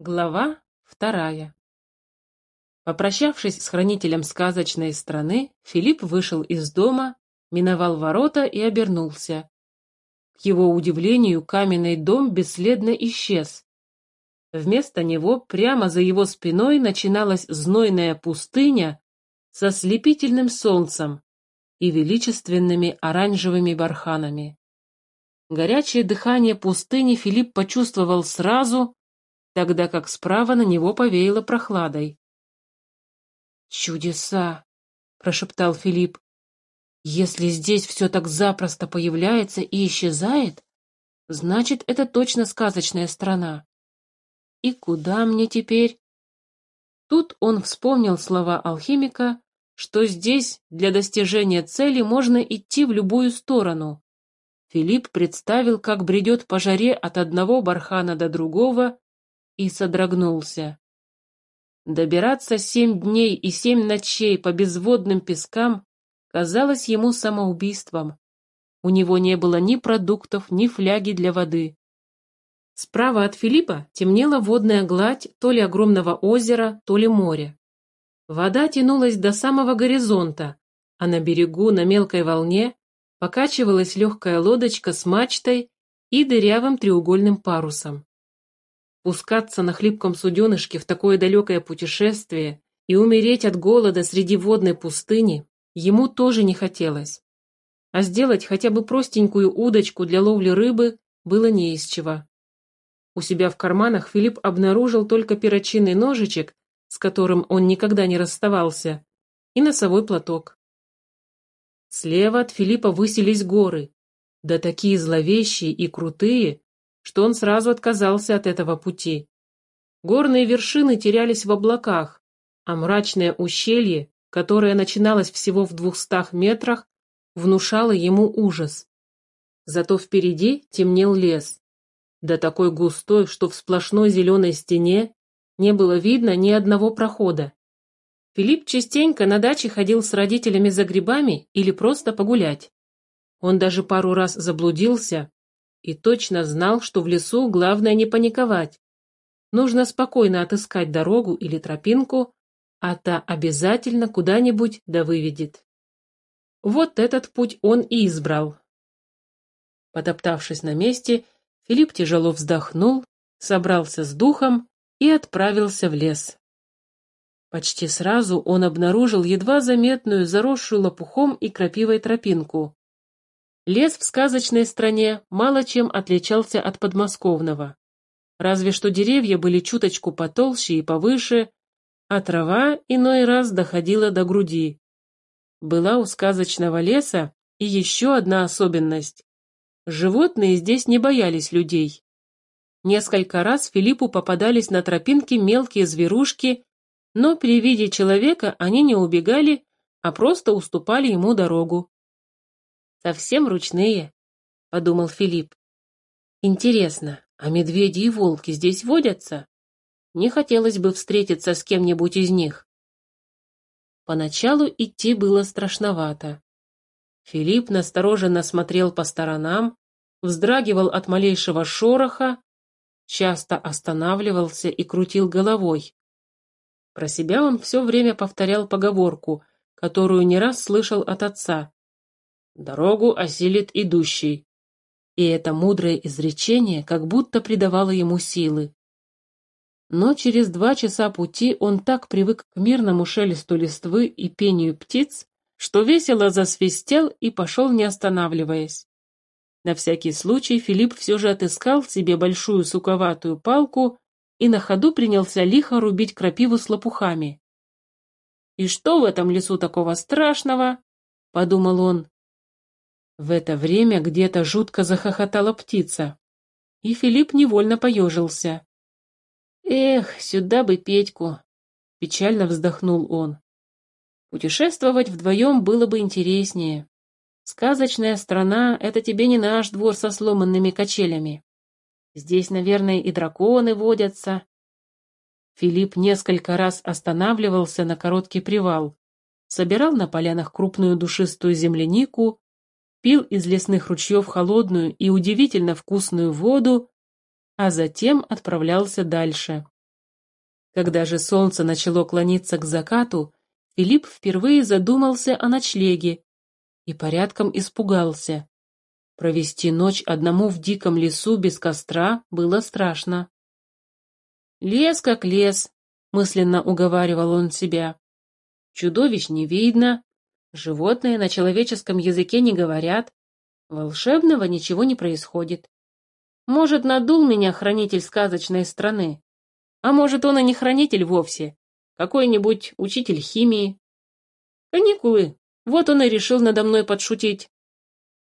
Глава вторая Попрощавшись с хранителем сказочной страны, Филипп вышел из дома, миновал ворота и обернулся. К его удивлению, каменный дом бесследно исчез. Вместо него, прямо за его спиной, начиналась знойная пустыня со слепительным солнцем и величественными оранжевыми барханами. Горячее дыхание пустыни Филипп почувствовал сразу, тогда как справа на него повеяло прохладой. «Чудеса!» — прошептал Филипп. «Если здесь все так запросто появляется и исчезает, значит, это точно сказочная страна. И куда мне теперь?» Тут он вспомнил слова алхимика, что здесь для достижения цели можно идти в любую сторону. Филипп представил, как бредет по жаре от одного бархана до другого, и содрогнулся. Добираться семь дней и семь ночей по безводным пескам казалось ему самоубийством. У него не было ни продуктов, ни фляги для воды. Справа от Филиппа темнела водная гладь то ли огромного озера, то ли моря. Вода тянулась до самого горизонта, а на берегу на мелкой волне покачивалась легкая лодочка с мачтой и дырявым треугольным парусом. Пускаться на хлипком суденышке в такое далекое путешествие и умереть от голода среди водной пустыни ему тоже не хотелось. А сделать хотя бы простенькую удочку для ловли рыбы было не из чего. У себя в карманах Филипп обнаружил только перочинный ножичек, с которым он никогда не расставался, и носовой платок. Слева от Филиппа высились горы, да такие зловещие и крутые, что он сразу отказался от этого пути. Горные вершины терялись в облаках, а мрачное ущелье, которое начиналось всего в двухстах метрах, внушало ему ужас. Зато впереди темнел лес, да такой густой, что в сплошной зеленой стене не было видно ни одного прохода. Филипп частенько на даче ходил с родителями за грибами или просто погулять. Он даже пару раз заблудился, и точно знал, что в лесу главное не паниковать. Нужно спокойно отыскать дорогу или тропинку, а та обязательно куда-нибудь да выведет. Вот этот путь он и избрал. Потоптавшись на месте, Филипп тяжело вздохнул, собрался с духом и отправился в лес. Почти сразу он обнаружил едва заметную заросшую лопухом и крапивой тропинку. Лес в сказочной стране мало чем отличался от подмосковного. Разве что деревья были чуточку потолще и повыше, а трава иной раз доходила до груди. Была у сказочного леса и еще одна особенность. Животные здесь не боялись людей. Несколько раз Филиппу попадались на тропинке мелкие зверушки, но при виде человека они не убегали, а просто уступали ему дорогу. Совсем ручные, подумал Филипп. Интересно, а медведи и волки здесь водятся? Не хотелось бы встретиться с кем-нибудь из них. Поначалу идти было страшновато. Филипп настороженно смотрел по сторонам, вздрагивал от малейшего шороха, часто останавливался и крутил головой. Про себя он все время повторял поговорку, которую не раз слышал от отца. Дорогу осилит идущий. И это мудрое изречение как будто придавало ему силы. Но через два часа пути он так привык к мирному шелесту листвы и пению птиц, что весело засвистел и пошел не останавливаясь. На всякий случай Филипп все же отыскал себе большую суковатую палку и на ходу принялся лихо рубить крапиву с лопухами. «И что в этом лесу такого страшного?» — подумал он. В это время где-то жутко захохотала птица, и Филипп невольно поежился. «Эх, сюда бы Петьку!» — печально вздохнул он. «Путешествовать вдвоем было бы интереснее. Сказочная страна — это тебе не наш двор со сломанными качелями. Здесь, наверное, и драконы водятся». Филипп несколько раз останавливался на короткий привал, собирал на полянах крупную душистую землянику пил из лесных ручьев холодную и удивительно вкусную воду, а затем отправлялся дальше, Когда же солнце начало клониться к закату, Филипп впервые задумался о ночлеге и порядком испугался. Провести ночь одному в диком лесу без костра было страшно. «Лес как лес», — мысленно уговаривал он себя. «Чудовищ не видно, животные на человеческом языке не говорят, волшебного ничего не происходит. Может, надул меня хранитель сказочной страны, а может, он и не хранитель вовсе, какой-нибудь учитель химии. Каникулы, вот он и решил надо мной подшутить.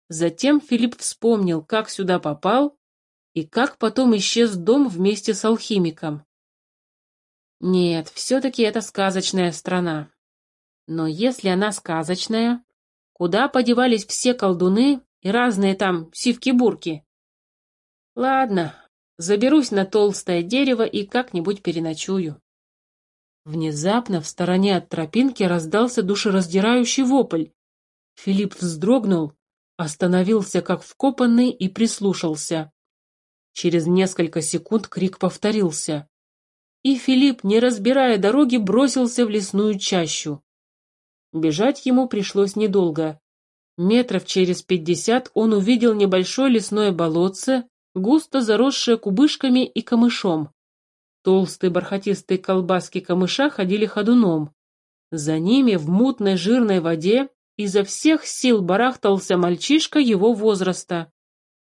Затем Филипп вспомнил, как сюда попал и как потом исчез дом вместе с алхимиком. Нет, все-таки это сказочная страна. Но если она сказочная, куда подевались все колдуны и разные там сивки-бурки? Ладно, заберусь на толстое дерево и как-нибудь переночую. Внезапно в стороне от тропинки раздался душераздирающий вопль. Филипп вздрогнул, остановился как вкопанный и прислушался. Через несколько секунд крик повторился и Филипп, не разбирая дороги, бросился в лесную чащу. Бежать ему пришлось недолго. Метров через пятьдесят он увидел небольшое лесное болотце, густо заросшее кубышками и камышом. Толстые бархатистые колбаски камыша ходили ходуном. За ними в мутной жирной воде изо всех сил барахтался мальчишка его возраста.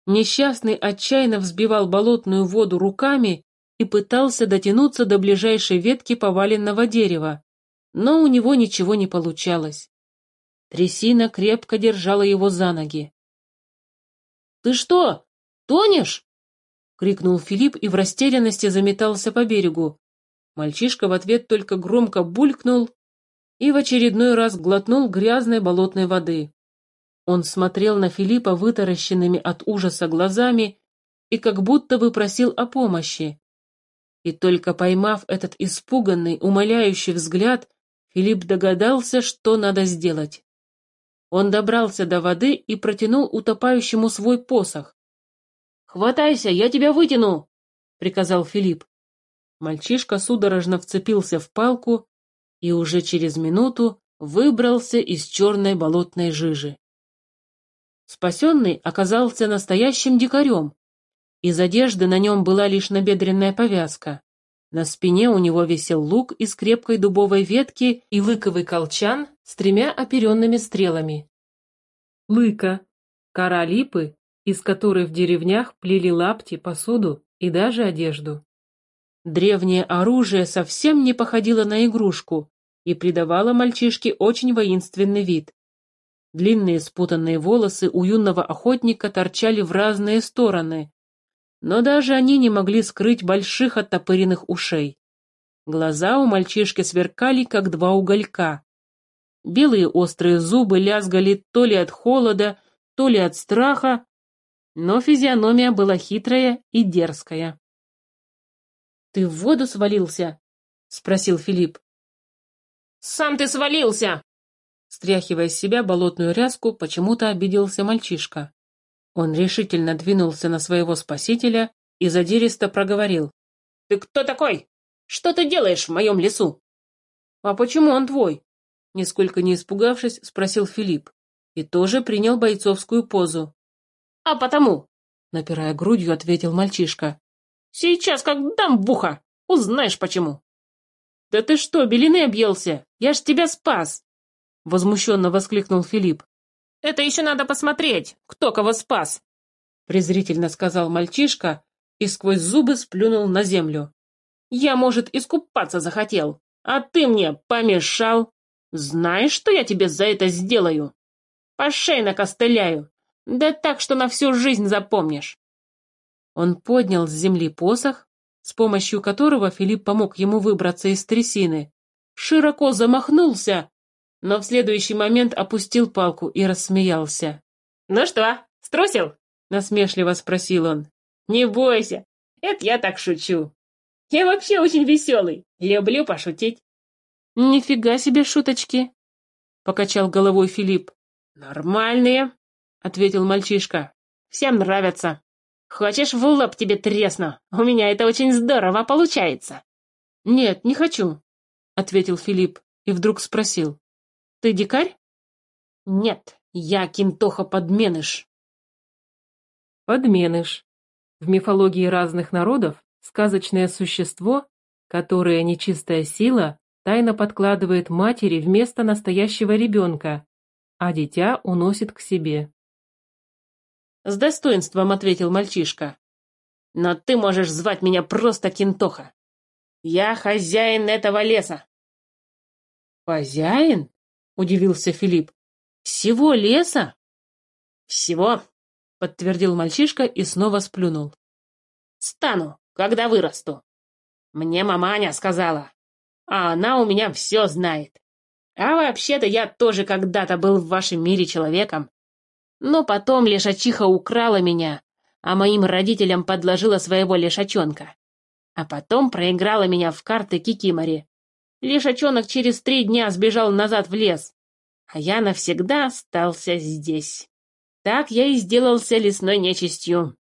Несчастный отчаянно взбивал болотную воду руками и пытался дотянуться до ближайшей ветки поваленного дерева, но у него ничего не получалось. Трясина крепко держала его за ноги. «Ты что, тонешь?» — крикнул Филипп и в растерянности заметался по берегу. Мальчишка в ответ только громко булькнул и в очередной раз глотнул грязной болотной воды. Он смотрел на Филиппа вытаращенными от ужаса глазами и как будто бы просил о помощи. И только поймав этот испуганный, умоляющий взгляд, Филипп догадался, что надо сделать. Он добрался до воды и протянул утопающему свой посох. «Хватайся, я тебя вытяну!» — приказал Филипп. Мальчишка судорожно вцепился в палку и уже через минуту выбрался из черной болотной жижи. Спасенный оказался настоящим дикарем, из одежды на нем была лишь набедренная повязка. На спине у него висел лук из крепкой дубовой ветки и лыковый колчан с тремя оперенными стрелами. Лыка – кора липы, из которой в деревнях плели лапти, посуду и даже одежду. Древнее оружие совсем не походило на игрушку и придавало мальчишке очень воинственный вид. Длинные спутанные волосы у юного охотника торчали в разные стороны, но даже они не могли скрыть больших оттопыренных ушей. Глаза у мальчишки сверкали, как два уголька. Белые острые зубы лязгали то ли от холода, то ли от страха, но физиономия была хитрая и дерзкая. «Ты в воду свалился?» — спросил Филипп. «Сам ты свалился!» Стряхивая с себя болотную ряску, почему-то обиделся мальчишка. Он решительно двинулся на своего спасителя и задиристо проговорил. «Ты кто такой? Что ты делаешь в моем лесу?» «А почему он твой?» Нисколько не испугавшись, спросил Филипп и тоже принял бойцовскую позу. «А потому!» — напирая грудью, ответил мальчишка. «Сейчас как дам буха! Узнаешь почему!» «Да ты что, белины объелся? Я ж тебя спас!» Возмущенно воскликнул Филипп. Это еще надо посмотреть, кто кого спас!» презрительно сказал мальчишка и сквозь зубы сплюнул на землю. «Я, может, искупаться захотел, а ты мне помешал. Знаешь, что я тебе за это сделаю? По шее накостыляю, да так, что на всю жизнь запомнишь!» Он поднял с земли посох, с помощью которого Филипп помог ему выбраться из трясины, широко замахнулся но в следующий момент опустил палку и рассмеялся. «Ну что, струсил?» — насмешливо спросил он. «Не бойся, это я так шучу. Я вообще очень веселый, люблю пошутить». «Нифига себе шуточки!» — покачал головой Филипп. «Нормальные», — ответил мальчишка. «Всем нравятся. Хочешь, в лоб тебе тресну? У меня это очень здорово получается». Нет, не хочу, ответил Филипп и вдруг спросил. Ты дикарь? Нет, я кинтоха подменыш. Подменыш. В мифологии разных народов сказочное существо, которое нечистая сила тайно подкладывает матери вместо настоящего ребенка, а дитя уносит к себе. С достоинством ответил мальчишка. Но ты можешь звать меня просто Кинтоха. Я хозяин этого леса. Хозяин? Удивился Филипп. Всего леса? Всего, подтвердил мальчишка и снова сплюнул. Стану, когда вырасту. Мне маманя сказала, а она у меня все знает. А вообще-то я тоже когда-то был в вашем мире человеком. Но потом лишачиха украла меня, а моим родителям подложила своего лишачонка. А потом проиграла меня в карты Кикимори. Лишачонок через три дня сбежал назад в лес, а я навсегда остался здесь. Так я и сделался лесной нечистью.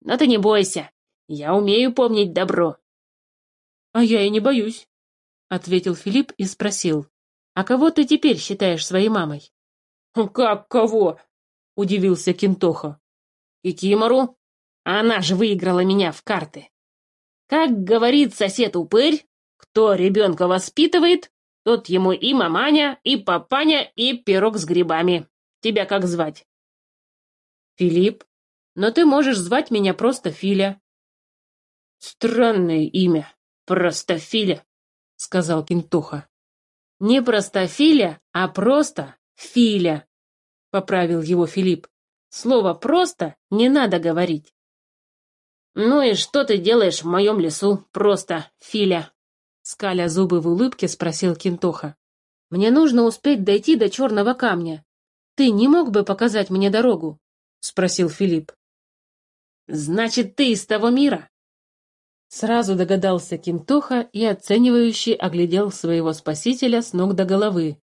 Но ты не бойся, я умею помнить добро. — А я и не боюсь, — ответил Филипп и спросил. «А кого ты теперь считаешь своей мамой?» «Как кого?» — удивился Кентоха. «Кикимору? Она же выиграла меня в карты. Как говорит сосед-упырь, кто ребенка воспитывает, тот ему и маманя, и папаня, и пирог с грибами. Тебя как звать?» «Филипп, но ты можешь звать меня просто Филя». «Странное имя, просто Филя», — сказал Кентуха. «Не просто Филя, а просто Филя», — поправил его Филипп. «Слово «просто» не надо говорить». «Ну и что ты делаешь в моем лесу, просто, Филя?» Скаля зубы в улыбке, спросил Кентоха. «Мне нужно успеть дойти до черного камня. Ты не мог бы показать мне дорогу?» — спросил Филипп. «Значит, ты из того мира?» Сразу догадался Кинтоха и оценивающий оглядел своего спасителя с ног до головы.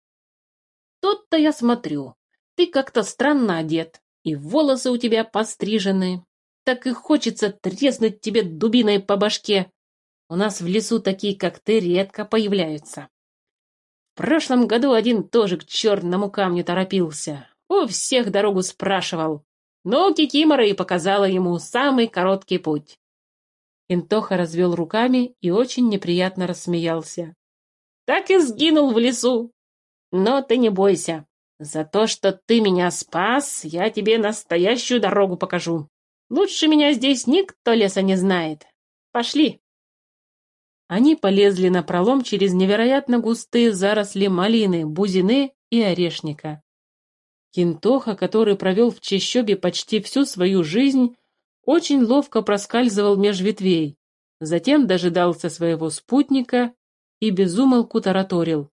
«Тут-то я смотрю, ты как-то странно одет, и волосы у тебя пострижены. Так и хочется треснуть тебе дубиной по башке. У нас в лесу такие, как ты, редко появляются. В прошлом году один тоже к черному камню торопился. У всех дорогу спрашивал. Но Кикимора и показала ему самый короткий путь. Интоха развел руками и очень неприятно рассмеялся. «Так и сгинул в лесу. Но ты не бойся. За то, что ты меня спас, я тебе настоящую дорогу покажу. Лучше меня здесь никто леса не знает. Пошли!» Они полезли на пролом через невероятно густые заросли малины, бузины и орешника. Кинтоха, который провел в Чещобе почти всю свою жизнь, очень ловко проскальзывал меж ветвей, затем дожидался своего спутника и безумолку тараторил.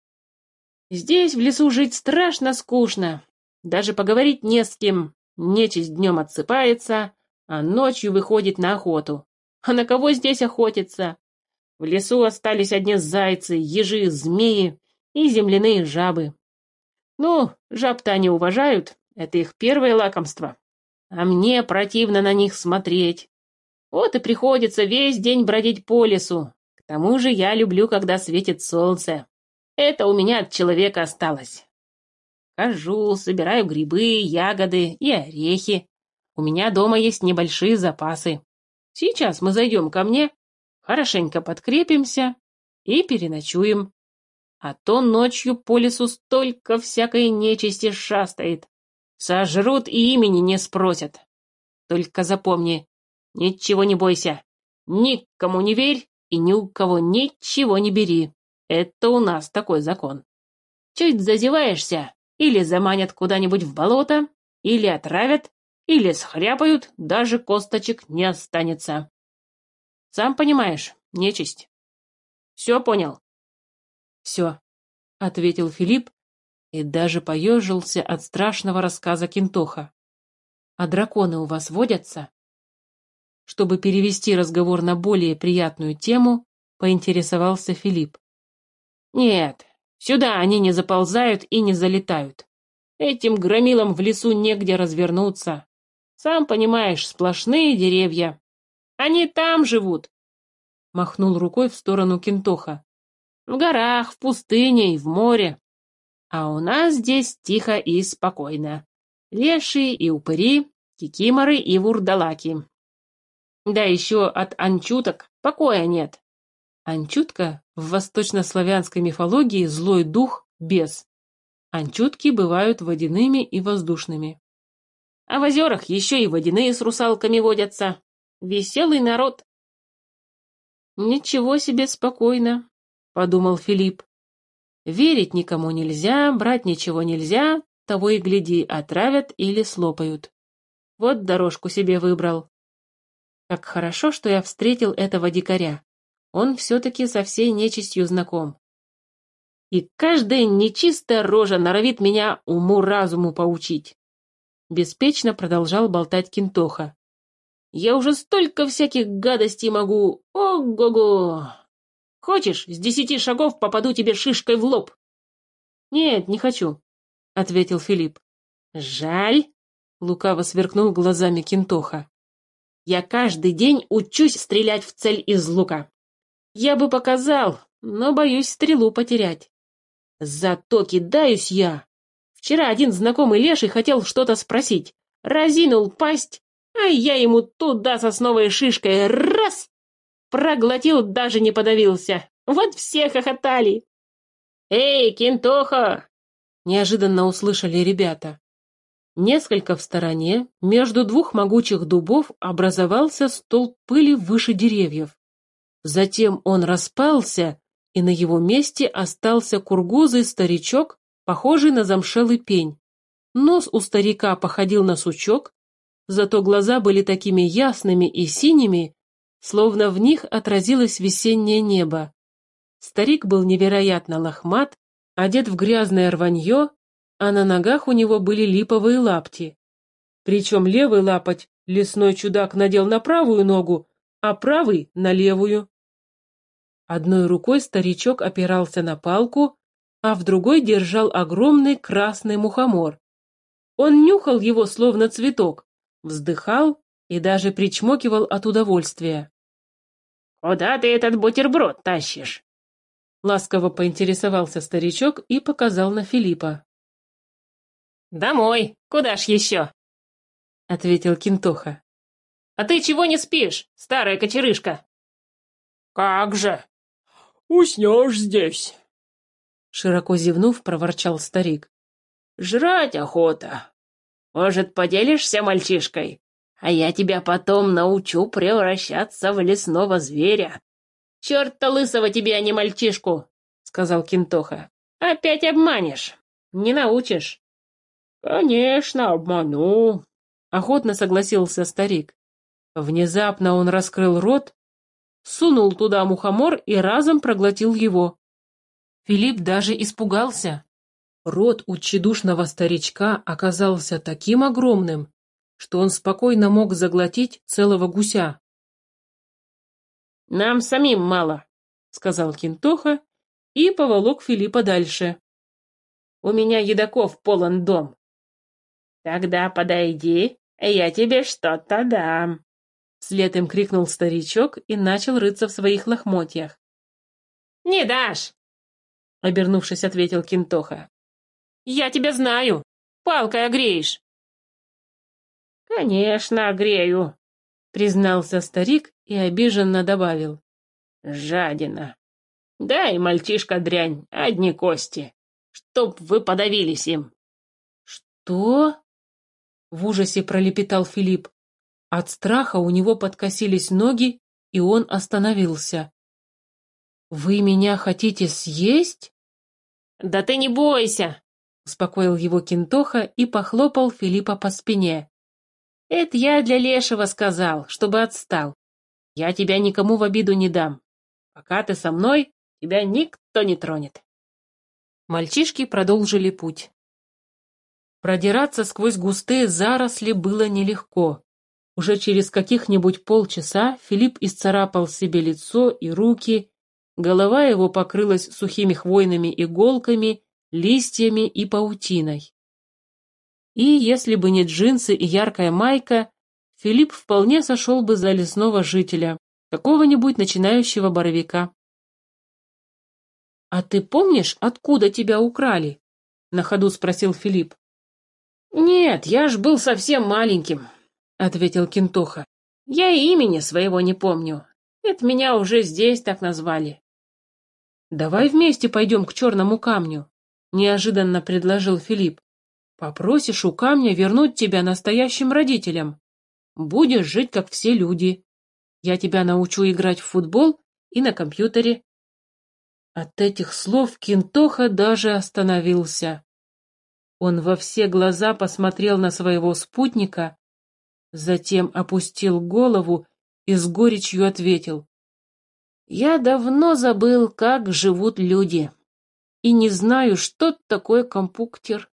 «Здесь в лесу жить страшно скучно, даже поговорить не с кем, нечисть днем отсыпается, а ночью выходит на охоту. А на кого здесь охотиться? В лесу остались одни зайцы, ежи, змеи и земляные жабы. Ну, жаб-то они уважают, это их первое лакомство а мне противно на них смотреть. Вот и приходится весь день бродить по лесу. К тому же я люблю, когда светит солнце. Это у меня от человека осталось. Хожу, собираю грибы, ягоды и орехи. У меня дома есть небольшие запасы. Сейчас мы зайдем ко мне, хорошенько подкрепимся и переночуем. А то ночью по лесу столько всякой нечисти шастает. Сожрут и имени не спросят. Только запомни, ничего не бойся. Никому не верь и ни у кого ничего не бери. Это у нас такой закон. Чуть зазеваешься, или заманят куда-нибудь в болото, или отравят, или схряпают, даже косточек не останется. Сам понимаешь, нечисть. Все понял? Все, — ответил Филипп и даже поежился от страшного рассказа Кентоха. «А драконы у вас водятся?» Чтобы перевести разговор на более приятную тему, поинтересовался Филипп. «Нет, сюда они не заползают и не залетают. Этим громилам в лесу негде развернуться. Сам понимаешь, сплошные деревья. Они там живут». — махнул рукой в сторону Кентоха. «В горах, в пустыне и в море. А у нас здесь тихо и спокойно. Леши и упыри, кикиморы и вурдалаки. Да еще от анчуток покоя нет. Анчутка в восточнославянской мифологии злой дух, бес. Анчутки бывают водяными и воздушными. А в озерах еще и водяные с русалками водятся. Веселый народ. «Ничего себе спокойно», — подумал Филипп. «Верить никому нельзя, брать ничего нельзя, того и гляди, отравят или слопают. Вот дорожку себе выбрал. Как хорошо, что я встретил этого дикаря. Он все-таки со всей нечистью знаком. И каждая нечистая рожа норовит меня уму-разуму поучить. Беспечно продолжал болтать Кинтоха. Я уже столько всяких гадостей могу. Ого-го! Хочешь, с десяти шагов попаду тебе шишкой в лоб? Нет, не хочу, — ответил Филипп. Жаль, — лукаво сверкнул глазами Кинтоха. Я каждый день учусь стрелять в цель из лука. Я бы показал, но боюсь стрелу потерять. Зато кидаюсь я. Вчера один знакомый леший хотел что-то спросить. Разинул пасть, а я ему туда сосновой шишкой раз! Проглотил, даже не подавился. Вот все хохотали. «Эй, Кентоха!» Неожиданно услышали ребята. Несколько в стороне, между двух могучих дубов, образовался столб пыли выше деревьев. Затем он распался, и на его месте остался кургузый старичок, похожий на замшелый пень. Нос у старика походил на сучок, зато глаза были такими ясными и синими, словно в них отразилось весеннее небо. Старик был невероятно лохмат, одет в грязное рванье, а на ногах у него были липовые лапти. Причем левый лапоть лесной чудак надел на правую ногу, а правый — на левую. Одной рукой старичок опирался на палку, а в другой держал огромный красный мухомор. Он нюхал его, словно цветок, вздыхал и даже причмокивал от удовольствия. «Куда ты этот бутерброд тащишь?» Ласково поинтересовался старичок и показал на Филиппа. «Домой! Куда ж еще?» — ответил Кинтоха. «А ты чего не спишь, старая кочерышка?» «Как же! Уснешь здесь!» Широко зевнув, проворчал старик. «Жрать охота. Может, поделишься мальчишкой, а я тебя потом научу превращаться в лесного зверя?» «Черт-то лысого тебе, а не мальчишку!» — сказал Кинтоха. «Опять обманешь. Не научишь». «Конечно, обману», — охотно согласился старик. Внезапно он раскрыл рот сунул туда мухомор и разом проглотил его. Филипп даже испугался. Рот у тщедушного старичка оказался таким огромным, что он спокойно мог заглотить целого гуся. «Нам самим мало», — сказал Кинтоха и поволок Филиппа дальше. «У меня едоков полон дом». «Тогда подойди, я тебе что-то дам», Вслед им крикнул старичок и начал рыться в своих лохмотьях. «Не дашь!» — обернувшись, ответил Кинтоха. «Я тебя знаю! Палкой огреешь!» «Конечно, огрею!» — признался старик и обиженно добавил. «Жадина! Да и мальчишка дрянь, одни кости, чтоб вы подавились им!» «Что?» — в ужасе пролепетал Филипп. От страха у него подкосились ноги, и он остановился. «Вы меня хотите съесть?» «Да ты не бойся!» — успокоил его Кинтоха и похлопал Филиппа по спине. «Это я для Лешего сказал, чтобы отстал. Я тебя никому в обиду не дам. Пока ты со мной, тебя никто не тронет». Мальчишки продолжили путь. Продираться сквозь густые заросли было нелегко. Уже через каких-нибудь полчаса Филипп исцарапал себе лицо и руки, голова его покрылась сухими хвойными иголками, листьями и паутиной. И если бы не джинсы и яркая майка, Филипп вполне сошел бы за лесного жителя, какого-нибудь начинающего боровика. «А ты помнишь, откуда тебя украли?» — на ходу спросил Филипп. «Нет, я ж был совсем маленьким», — ответил Кентоха. «Я и имени своего не помню. Это меня уже здесь так назвали». «Давай вместе пойдем к черному камню», — неожиданно предложил Филипп. «Попросишь у камня вернуть тебя настоящим родителям. Будешь жить, как все люди. Я тебя научу играть в футбол и на компьютере». От этих слов Кинтоха даже остановился. Он во все глаза посмотрел на своего спутника, затем опустил голову и с горечью ответил. «Я давно забыл, как живут люди, и не знаю, что такое компуктер.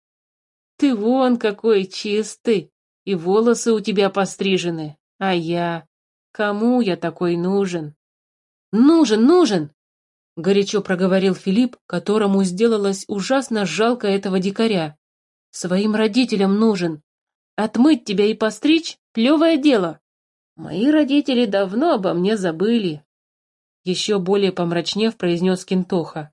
Ты вон какой чистый, и волосы у тебя пострижены, а я... Кому я такой нужен?» «Нужен, нужен!» — горячо проговорил Филипп, которому сделалось ужасно жалко этого дикаря. «Своим родителям нужен. Отмыть тебя и постричь — плевое дело. Мои родители давно обо мне забыли», — еще более помрачнев произнес Кентоха.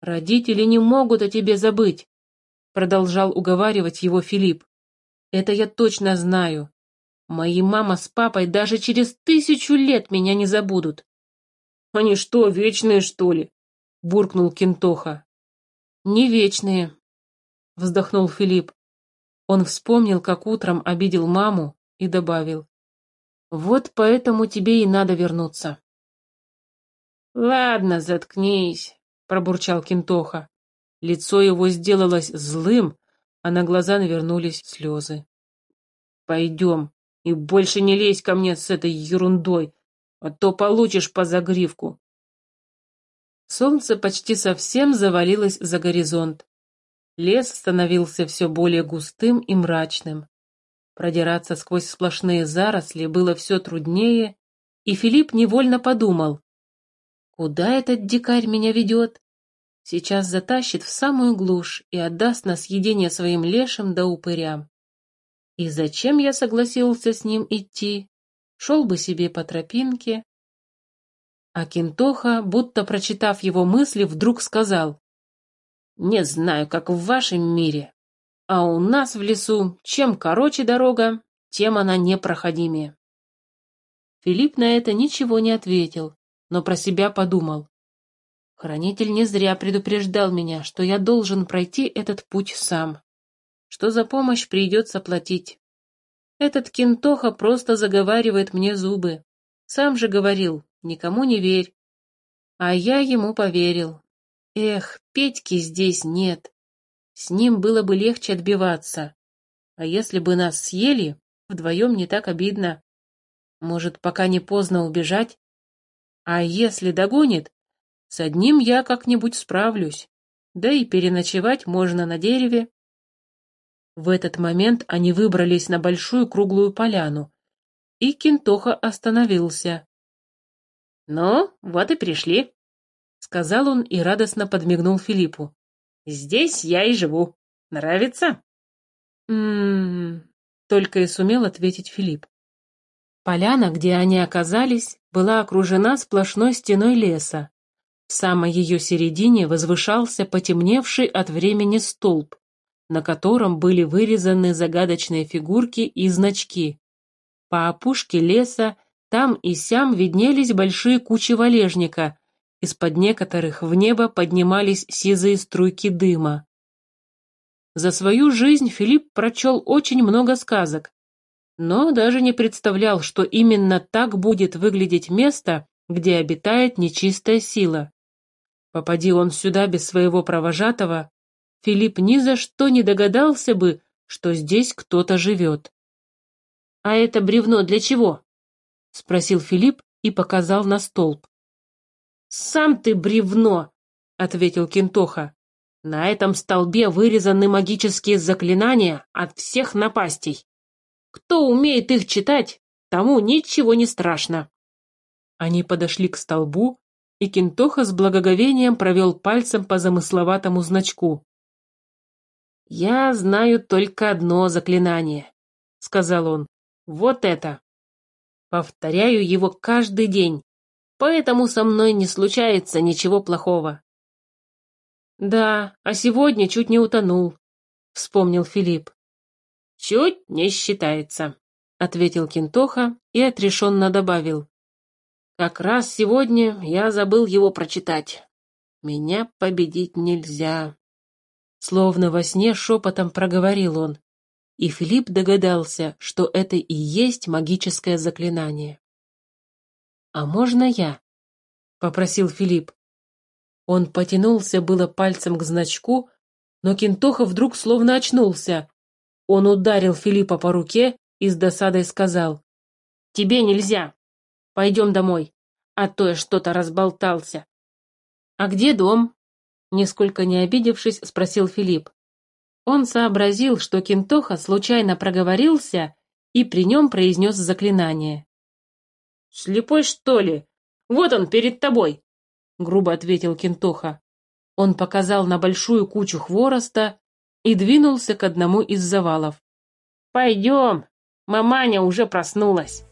«Родители не могут о тебе забыть», — продолжал уговаривать его Филипп. «Это я точно знаю. Мои мама с папой даже через тысячу лет меня не забудут. Они что, вечные, что ли? Буркнул Кентоха. Не вечные, вздохнул Филипп. Он вспомнил, как утром обидел маму и добавил. Вот поэтому тебе и надо вернуться. Ладно, заткнись, пробурчал Кентоха. Лицо его сделалось злым, а на глаза навернулись слезы. Пойдем, и больше не лезь ко мне с этой ерундой, а то получишь по загривку. Солнце почти совсем завалилось за горизонт. Лес становился все более густым и мрачным. Продираться сквозь сплошные заросли было все труднее, и Филипп невольно подумал, куда этот дикарь меня ведет? Сейчас затащит в самую глушь и отдаст на съедение своим лешим да упырям. И зачем я согласился с ним идти? шел бы себе по тропинке. А Кентоха, будто прочитав его мысли, вдруг сказал, «Не знаю, как в вашем мире, а у нас в лесу чем короче дорога, тем она непроходимее». Филипп на это ничего не ответил, но про себя подумал. Хранитель не зря предупреждал меня, что я должен пройти этот путь сам, что за помощь придется платить. Этот кентоха просто заговаривает мне зубы. Сам же говорил, никому не верь. А я ему поверил. Эх, Петьки здесь нет. С ним было бы легче отбиваться. А если бы нас съели, вдвоем не так обидно. Может, пока не поздно убежать? А если догонит, с одним я как-нибудь справлюсь. Да и переночевать можно на дереве. В этот момент они выбрались на большую круглую поляну, и Кентоха остановился. «Ну, вот и пришли», — сказал он и радостно подмигнул Филиппу. «Здесь я и живу. Нравится?» «М-м-м», только и сумел ответить Филипп. Поляна, где они оказались, была окружена сплошной стеной леса. В самой ее середине возвышался потемневший от времени столб, на котором были вырезаны загадочные фигурки и значки. По опушке леса там и сям виднелись большие кучи валежника, из-под некоторых в небо поднимались сизые струйки дыма. За свою жизнь Филипп прочел очень много сказок, но даже не представлял, что именно так будет выглядеть место, где обитает нечистая сила. Попади он сюда без своего провожатого, Филипп ни за что не догадался бы, что здесь кто-то живет. «А это бревно для чего?» — спросил Филипп и показал на столб. «Сам ты бревно!» — ответил Кентоха. «На этом столбе вырезаны магические заклинания от всех напастей. Кто умеет их читать, тому ничего не страшно». Они подошли к столбу, и Кентоха с благоговением провел пальцем по замысловатому значку. «Я знаю только одно заклинание», — сказал он. «Вот это». Повторяю его каждый день, поэтому со мной не случается ничего плохого. Да, а сегодня чуть не утонул, вспомнил Филипп. Чуть не считается, ответил Кинтоха и отрешенно добавил. Как раз сегодня я забыл его прочитать. Меня победить нельзя. Словно во сне шепотом проговорил он, и Филипп догадался, что это и есть магическое заклинание. «А можно я?» — попросил Филипп. Он потянулся было пальцем к значку, но Кинтоха вдруг словно очнулся. Он ударил Филиппа по руке и с досадой сказал. «Тебе нельзя. Пойдем домой, а то я что-то разболтался». «А где дом?» Нисколько не обидевшись, спросил Филипп. Он сообразил, что Кинтоха случайно проговорился и при нем произнес заклинание. «Слепой, что ли? Вот он, перед тобой!» — грубо ответил Кинтоха. Он показал на большую кучу хвороста и двинулся к одному из завалов. «Пойдем, маманя уже проснулась».